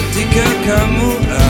ketika kamu ada